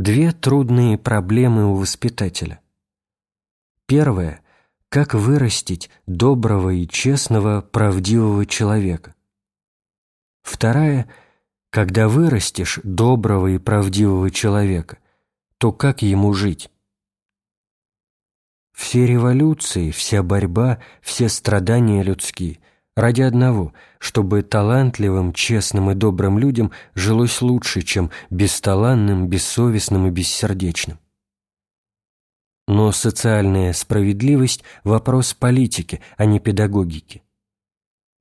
Две трудные проблемы у воспитателя. Первая – как вырастить доброго и честного, правдивого человека. Вторая – когда вырастешь доброго и правдивого человека, то как ему жить? Все революции, вся борьба, все страдания людские ради одного, чтобы талантливым, честным и добрым людям жилось лучше, чем бесталанным, бессовестным и бессердечным. Но социальная справедливость – вопрос политики, а не педагогики.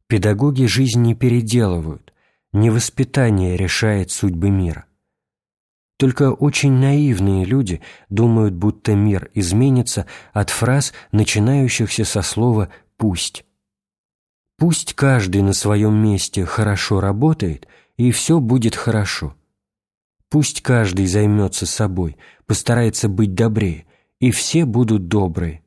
Педагоги жизнь не переделывают, не воспитание решает судьбы мира. Только очень наивные люди думают, будто мир изменится от фраз, начинающихся со слова «пусть». Пусть каждый на своем месте хорошо работает, и все будет хорошо. Пусть каждый займется собой, постарается быть добрее, и все будут добрые.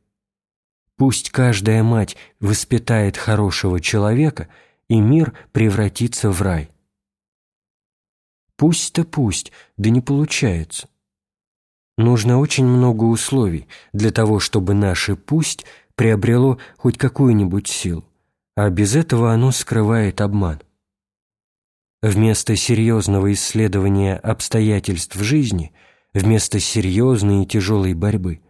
Пусть каждая мать воспитает хорошего человека, и мир превратится в рай. Пусть-то пусть, да не получается. Нужно очень много условий для того, чтобы наше «пусть» приобрело хоть какую-нибудь силу а без этого оно скрывает обман. Вместо серьезного исследования обстоятельств жизни, вместо серьезной и тяжелой борьбы,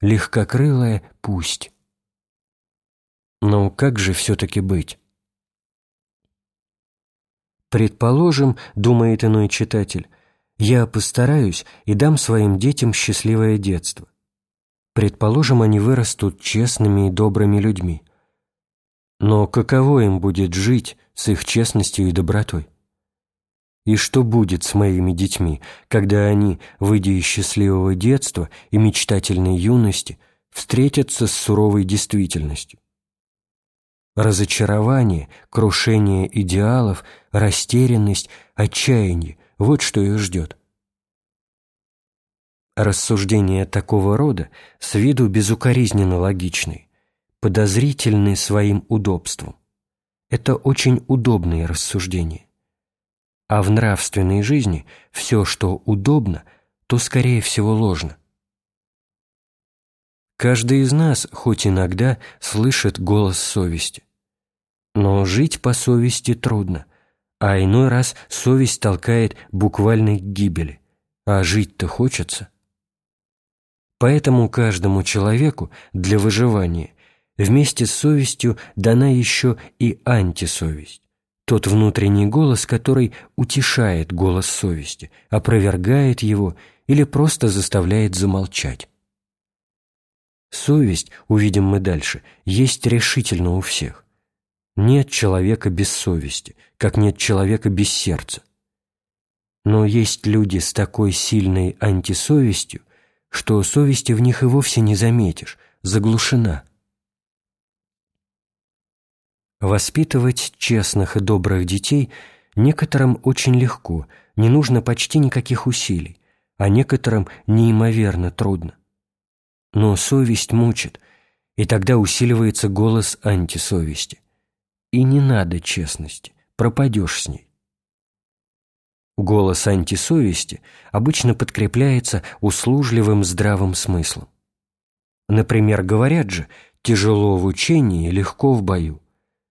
легкокрылая «пусть». Но как же все-таки быть? Предположим, думает иной читатель, я постараюсь и дам своим детям счастливое детство. Предположим, они вырастут честными и добрыми людьми. Но каково им будет жить с их честностью и добротой? И что будет с моими детьми, когда они, выйдя из счастливого детства и мечтательной юности, встретятся с суровой действительностью? Разочарование, крушение идеалов, растерянность, отчаяние – вот что их ждет. Рассуждения такого рода с виду безукоризненно логичные подозрительны своим удобством. Это очень удобные рассуждения. А в нравственной жизни все, что удобно, то, скорее всего, ложно. Каждый из нас хоть иногда слышит голос совести. Но жить по совести трудно, а иной раз совесть толкает буквально к гибели, а жить-то хочется. Поэтому каждому человеку для выживания Вместе с совестью дана еще и антисовесть, тот внутренний голос, который утешает голос совести, опровергает его или просто заставляет замолчать. Совесть, увидим мы дальше, есть решительно у всех. Нет человека без совести, как нет человека без сердца. Но есть люди с такой сильной антисовестью, что совести в них и вовсе не заметишь, заглушена. Воспитывать честных и добрых детей некоторым очень легко, не нужно почти никаких усилий, а некоторым неимоверно трудно. Но совесть мучит, и тогда усиливается голос антисовести. И не надо честности, пропадешь с ней. Голос антисовести обычно подкрепляется услужливым здравым смыслом. Например, говорят же, тяжело в учении, легко в бою.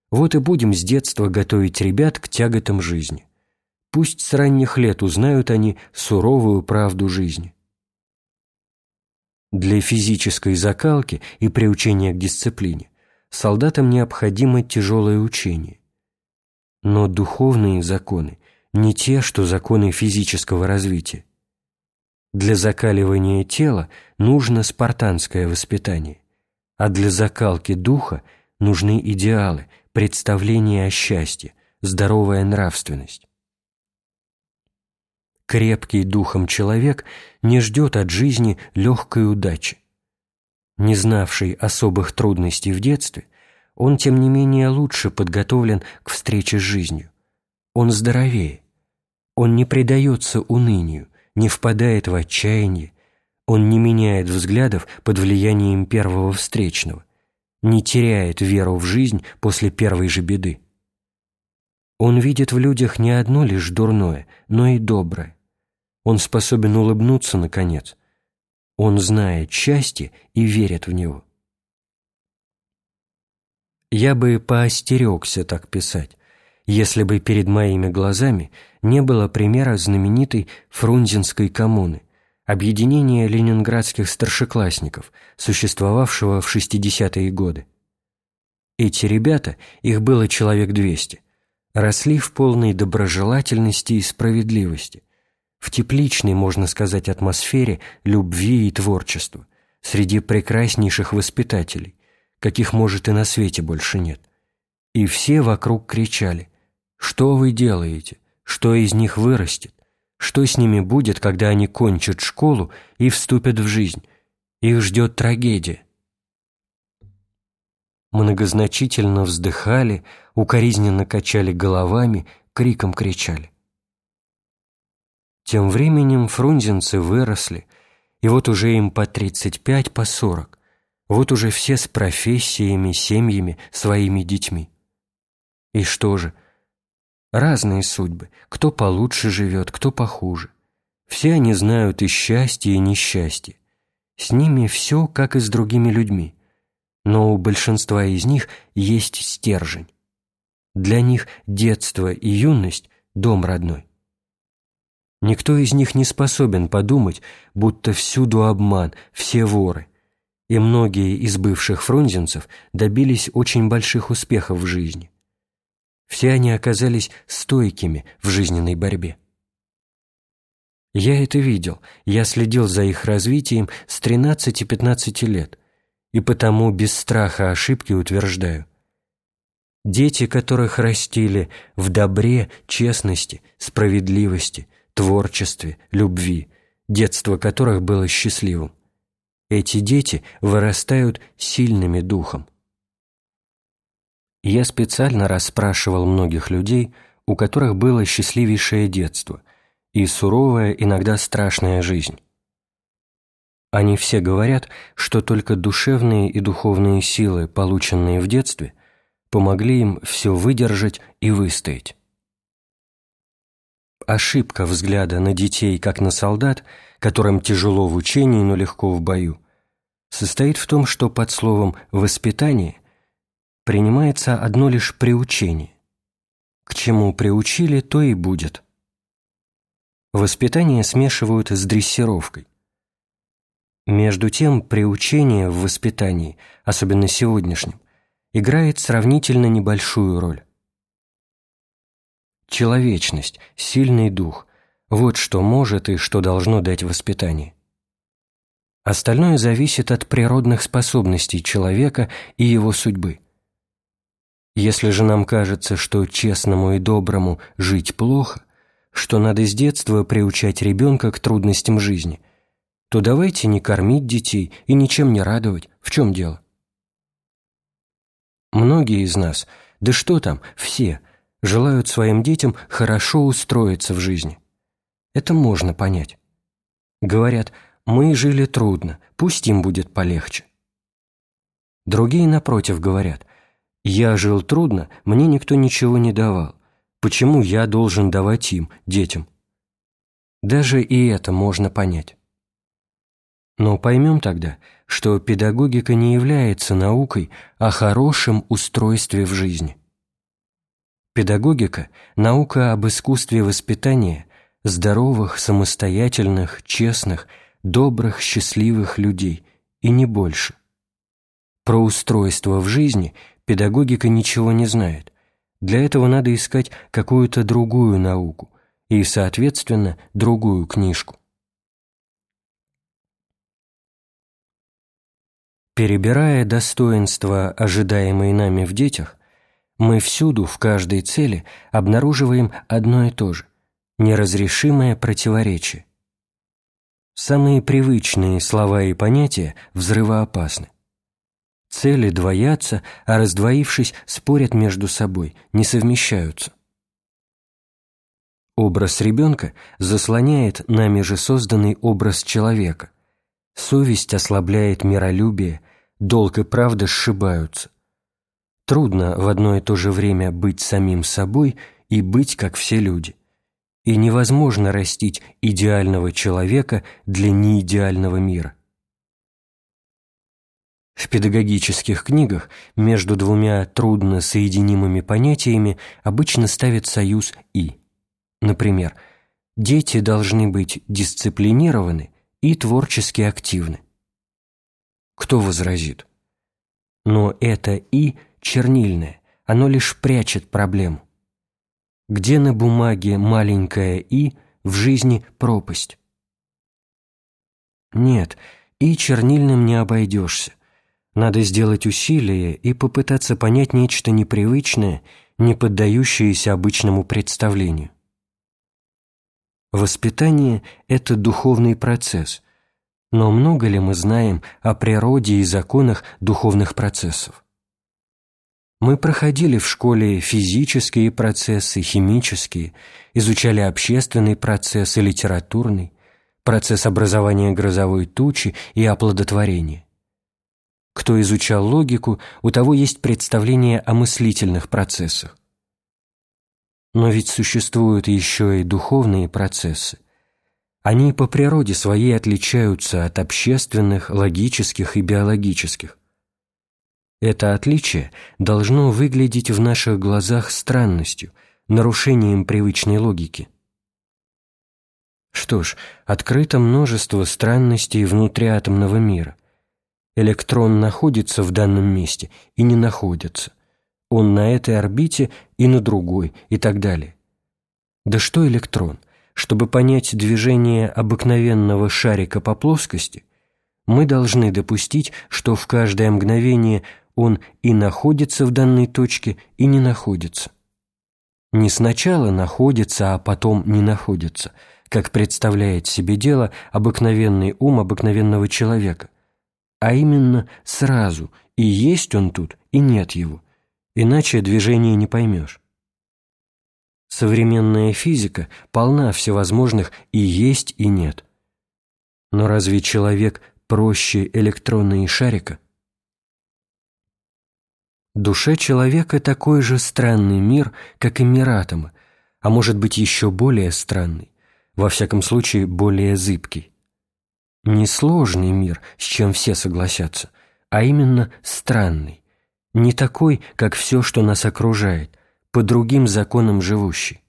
Вот и будем с детства готовить ребят к тяготам жизни. Пусть с ранних лет узнают они суровую правду жизни. Для физической закалки и приучения к дисциплине солдатам необходимо тяжелое учение. Но духовные законы не те, что законы физического развития. Для закаливания тела нужно спартанское воспитание, а для закалки духа нужны идеалы, представление о счастье, здоровая нравственность. Крепкий духом человек не ждет от жизни легкой удачи. Не знавший особых трудностей в детстве, он, тем не менее, лучше подготовлен к встрече с жизнью. Он здоровее. Он не предается унынию, не впадает в отчаяние, он не меняет взглядов под влиянием первого встречного, не теряет веру в жизнь после первой же беды. Он видит в людях не одно лишь дурное, но и доброе. Он способен улыбнуться, наконец. Он знает счастье и верит в него. Я бы поостерегся так писать, если бы перед моими глазами не было примера знаменитой Фрунзенской коммуны, объединения ленинградских старшеклассников, существовавшего в 60-е годы. Эти ребята, их было человек 200, росли в полной доброжелательности и справедливости, в тепличной, можно сказать, атмосфере любви и творчества, среди прекраснейших воспитателей, каких, может, и на свете больше нет. И все вокруг кричали «Что вы делаете? Что из них вырастет? Что с ними будет, когда они кончат школу и вступят в жизнь? Их ждет трагедия». Многозначительно вздыхали, укоризненно качали головами, криком кричали. Тем временем фрунзенцы выросли, и вот уже им по 35, по 40. Вот уже все с профессиями, семьями, своими детьми. И что же? Разные судьбы. Кто получше живет, кто похуже. Все они знают и счастье, и несчастье. С ними все, как и с другими людьми. Но у большинства из них есть стержень. Для них детство и юность – дом родной. Никто из них не способен подумать, будто всюду обман, все воры – и многие из бывших фрунзенцев добились очень больших успехов в жизни. Все они оказались стойкими в жизненной борьбе. Я это видел, я следил за их развитием с 13-15 лет, и потому без страха ошибки утверждаю. Дети, которых растили в добре, честности, справедливости, творчестве, любви, детство которых было счастливым, эти дети вырастают сильными духом. Я специально расспрашивал многих людей, у которых было счастливейшее детство и суровая, иногда страшная жизнь. Они все говорят, что только душевные и духовные силы, полученные в детстве, помогли им все выдержать и выстоять. Ошибка взгляда на детей как на солдат – которым тяжело в учении, но легко в бою, состоит в том, что под словом «воспитание» принимается одно лишь приучение. К чему приучили, то и будет. Воспитание смешивают с дрессировкой. Между тем, приучение в воспитании, особенно сегодняшнем, играет сравнительно небольшую роль. Человечность, сильный дух, вот что может и что должно дать воспитание. Остальное зависит от природных способностей человека и его судьбы. Если же нам кажется, что честному и доброму жить плохо, что надо с детства приучать ребенка к трудностям жизни, то давайте не кормить детей и ничем не радовать. В чем дело? Многие из нас, да что там, все, желают своим детям хорошо устроиться в жизни – это можно понять. Говорят, мы жили трудно, пусть им будет полегче. Другие, напротив, говорят, я жил трудно, мне никто ничего не давал. Почему я должен давать им, детям? Даже и это можно понять. Но поймем тогда, что педагогика не является наукой о хорошем устройстве в жизни. Педагогика – наука об искусстве воспитания здоровых, самостоятельных, честных, добрых, счастливых людей, и не больше. Про устройство в жизни педагогика ничего не знает. Для этого надо искать какую-то другую науку и, соответственно, другую книжку. Перебирая достоинства, ожидаемые нами в детях, мы всюду, в каждой цели, обнаруживаем одно и то же – Неразрешимое противоречие. Самые привычные слова и понятия взрывоопасны. Цели двоятся, а раздвоившись, спорят между собой, не совмещаются. Образ ребенка заслоняет нами же созданный образ человека. Совесть ослабляет миролюбие, долг и правда сшибаются. Трудно в одно и то же время быть самим собой и быть, как все люди и невозможно растить идеального человека для неидеального мира. В педагогических книгах между двумя трудно соединимыми понятиями обычно ставят союз «и». Например, дети должны быть дисциплинированы и творчески активны. Кто возразит? Но это «и» чернильное, оно лишь прячет проблему. Где на бумаге маленькое «и», в жизни пропасть? Нет, и чернильным не обойдешься. Надо сделать усилие и попытаться понять нечто непривычное, не поддающееся обычному представлению. Воспитание – это духовный процесс, но много ли мы знаем о природе и законах духовных процессов? Мы проходили в школе физические процессы, химические, изучали общественный процесс и литературный, процесс образования грозовой тучи и оплодотворения. Кто изучал логику, у того есть представление о мыслительных процессах. Но ведь существуют еще и духовные процессы. Они по природе своей отличаются от общественных, логических и биологических. Это отличие должно выглядеть в наших глазах странностью, нарушением привычной логики. Что ж, открыто множество странностей внутриатомного мира – электрон находится в данном месте и не находится. Он на этой орбите и на другой, и так далее. Да что электрон? Чтобы понять движение обыкновенного шарика по плоскости, мы должны допустить, что в каждое мгновение он и находится в данной точке, и не находится. Не сначала находится, а потом не находится, как представляет себе дело обыкновенный ум обыкновенного человека, а именно сразу, и есть он тут, и нет его, иначе движение не поймешь. Современная физика полна всевозможных и есть, и нет. Но разве человек проще электрона шарика? Душа человека такой же странный мир, как и мир атома, а может быть еще более странный, во всяком случае более зыбкий не сложный мир, с чем все согласятся, а именно странный, не такой, как все, что нас окружает, по другим законам живущий.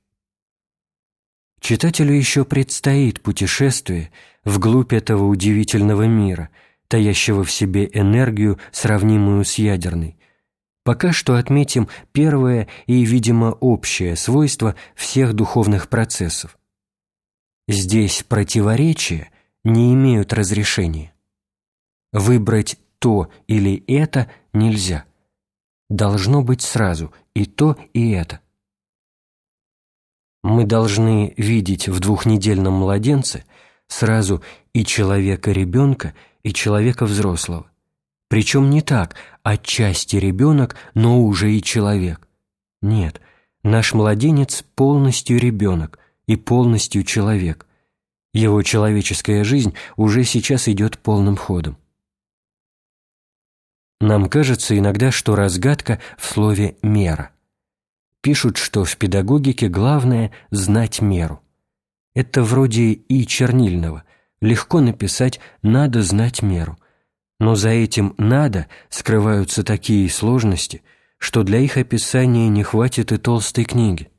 Читателю еще предстоит путешествие вглубь этого удивительного мира, таящего в себе энергию, сравнимую с ядерной. Пока что отметим первое и, видимо, общее свойство всех духовных процессов. Здесь противоречие – не имеют разрешения. Выбрать то или это нельзя. Должно быть сразу и то, и это. Мы должны видеть в двухнедельном младенце сразу и человека-ребенка, и человека взрослого. Причем не так, отчасти ребенок, но уже и человек. Нет, наш младенец полностью ребенок и полностью человек. Его человеческая жизнь уже сейчас идет полным ходом. Нам кажется иногда, что разгадка в слове «мера». Пишут, что в педагогике главное – знать меру. Это вроде и чернильного. Легко написать «надо знать меру». Но за этим «надо» скрываются такие сложности, что для их описания не хватит и толстой книги.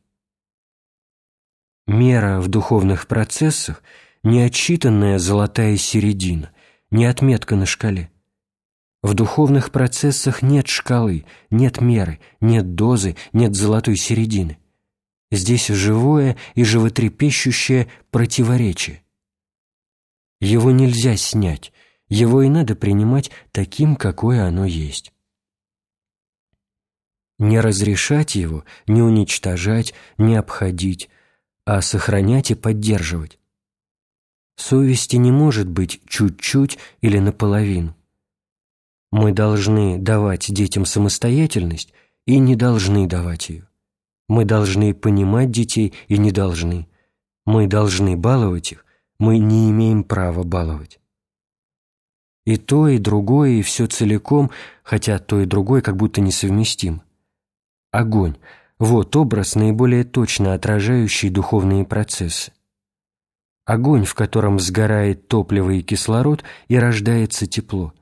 Мера в духовных процессах – не отчитанная золотая середина, не отметка на шкале. В духовных процессах нет шкалы, нет меры, нет дозы, нет золотой середины. Здесь живое и животрепещущее противоречие. Его нельзя снять, его и надо принимать таким, какое оно есть. Не разрешать его, не уничтожать, не обходить, а сохранять и поддерживать. Совести не может быть чуть-чуть или наполовину. Мы должны давать детям самостоятельность и не должны давать ее. Мы должны понимать детей и не должны. Мы должны баловать их, мы не имеем права баловать. И то, и другое, и все целиком, хотя то и другое как будто несовместимо. Огонь. Вот образ, наиболее точно отражающий духовные процессы. Огонь, в котором сгорает топливо и кислород, и рождается тепло.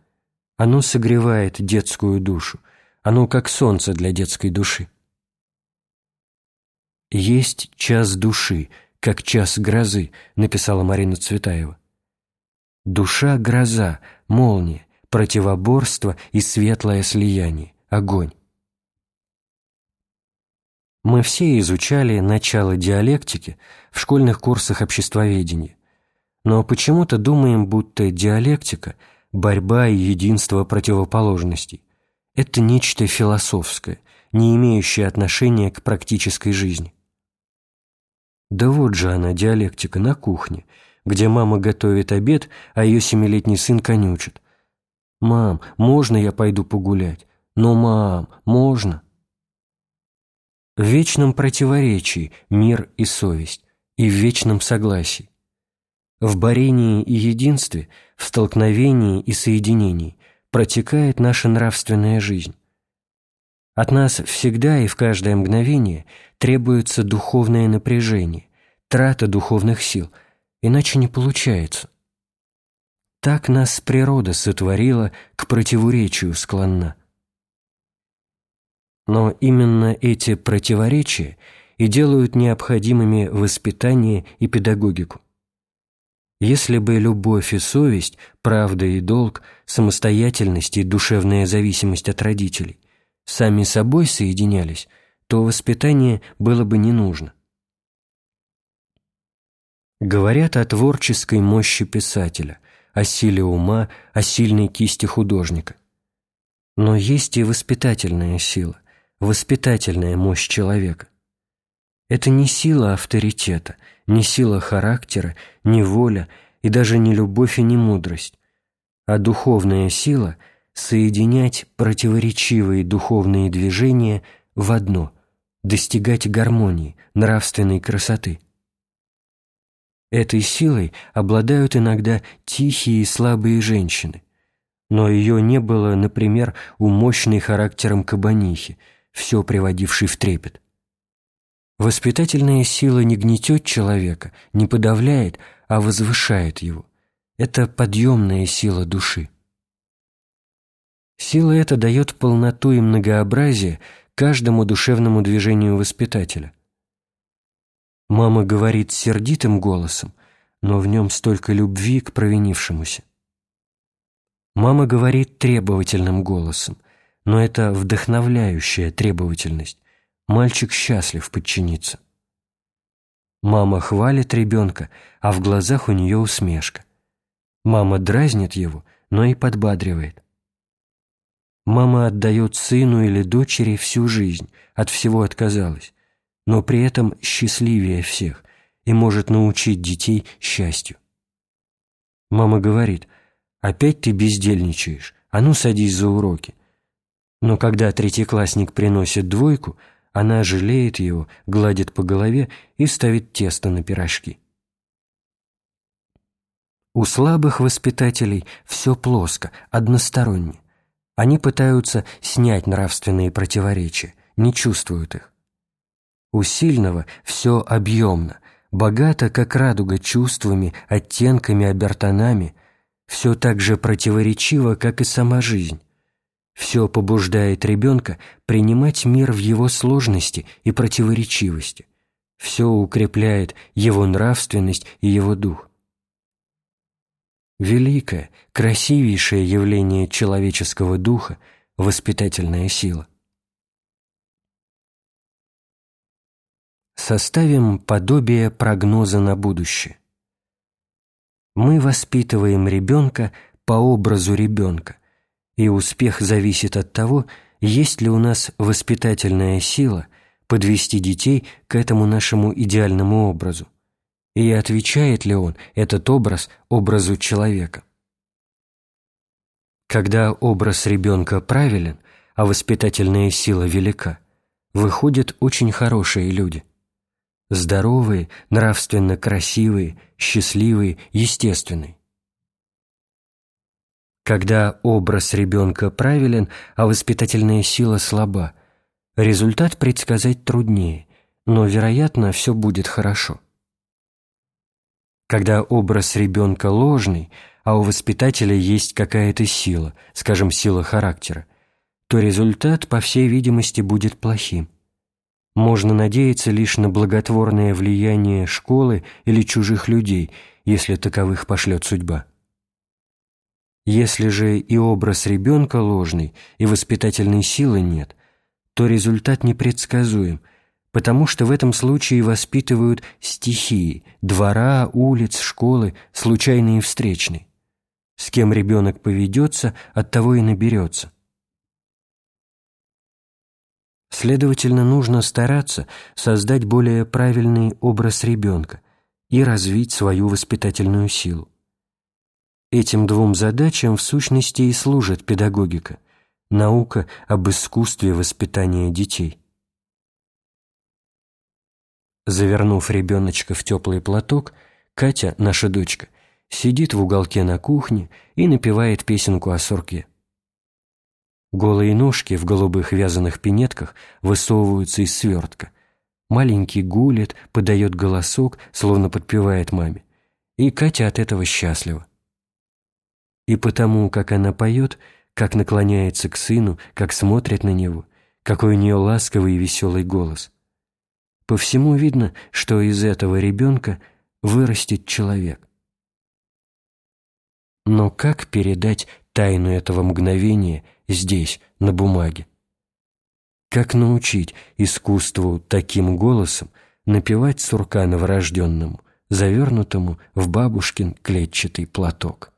Оно согревает детскую душу. Оно как солнце для детской души. «Есть час души, как час грозы», — написала Марина Цветаева. Душа — гроза, молния, противоборство и светлое слияние, огонь. Мы все изучали начало диалектики в школьных курсах обществоведения, но почему-то думаем, будто диалектика – борьба и единство противоположностей. Это нечто философское, не имеющее отношения к практической жизни. Да вот же она, диалектика, на кухне, где мама готовит обед, а ее семилетний сын конючит. «Мам, можно я пойду погулять?» «Ну, мам, можно?» В вечном противоречии мир и совесть, и в вечном согласии. В борении и единстве, в столкновении и соединении протекает наша нравственная жизнь. От нас всегда и в каждое мгновение требуется духовное напряжение, трата духовных сил, иначе не получается. Так нас природа сотворила, к противоречию склонна. Но именно эти противоречия и делают необходимыми воспитание и педагогику. Если бы любовь и совесть, правда и долг, самостоятельность и душевная зависимость от родителей сами собой соединялись, то воспитание было бы не нужно. Говорят о творческой мощи писателя, о силе ума, о сильной кисти художника. Но есть и воспитательная сила, воспитательная мощь человека. Это не сила авторитета, не сила характера, не воля и даже не любовь и не мудрость, а духовная сила – соединять противоречивые духовные движения в одно, достигать гармонии, нравственной красоты. Этой силой обладают иногда тихие и слабые женщины, но ее не было, например, у мощной характером кабанихи, все приводившей в трепет. Воспитательная сила не гнетет человека, не подавляет, а возвышает его. Это подъемная сила души. Сила эта дает полноту и многообразие каждому душевному движению воспитателя. Мама говорит сердитым голосом, но в нем столько любви к провинившемуся. Мама говорит требовательным голосом, но это вдохновляющая требовательность, Мальчик счастлив подчиниться. Мама хвалит ребенка, а в глазах у нее усмешка. Мама дразнит его, но и подбадривает. Мама отдает сыну или дочери всю жизнь, от всего отказалась, но при этом счастливее всех и может научить детей счастью. Мама говорит, «Опять ты бездельничаешь, а ну садись за уроки». Но когда третьеклассник приносит двойку – она жалеет его, гладит по голове и ставит тесто на пирожки. У слабых воспитателей все плоско, односторонне. Они пытаются снять нравственные противоречия, не чувствуют их. У сильного все объемно, богато, как радуга чувствами, оттенками, обертонами, все так же противоречиво, как и сама жизнь. Все побуждает ребенка принимать мир в его сложности и противоречивости. Все укрепляет его нравственность и его дух. Великое, красивейшее явление человеческого духа – воспитательная сила. Составим подобие прогноза на будущее. Мы воспитываем ребенка по образу ребенка – и успех зависит от того, есть ли у нас воспитательная сила подвести детей к этому нашему идеальному образу, и отвечает ли он, этот образ, образу человека. Когда образ ребенка правилен, а воспитательная сила велика, выходят очень хорошие люди. Здоровые, нравственно красивые, счастливые, естественные. Когда образ ребенка правилен, а воспитательная сила слаба, Результат предсказать труднее, но, вероятно, все будет хорошо. Когда образ ребенка ложный, а у воспитателя есть какая-то сила, скажем, сила характера, то результат, по всей видимости, будет плохим. Можно надеяться лишь на благотворное влияние школы или чужих людей, если таковых пошлет судьба. Если же и образ ребенка ложный, и воспитательной силы нет, то результат непредсказуем – потому что в этом случае воспитывают стихии – двора, улиц, школы, случайные и встречные. С кем ребенок поведется, от того и наберется. Следовательно, нужно стараться создать более правильный образ ребенка и развить свою воспитательную силу. Этим двум задачам в сущности и служит педагогика – наука об искусстве воспитания детей. Завернув ребеночка в теплый платок, Катя, наша дочка, сидит в уголке на кухне и напевает песенку о сурке. Голые ножки в голубых вязаных пинетках высовываются из свертка. Маленький гулит, подает голосок, словно подпевает маме. И Катя от этого счастлива. И потому, как она поет, как наклоняется к сыну, как смотрит на него, какой у нее ласковый и веселый голос – по всему видно, что из этого ребенка вырастет человек. Но как передать тайну этого мгновения здесь, на бумаге? Как научить искусству таким голосом напевать сурка новорожденному, завернутому в бабушкин клетчатый платок?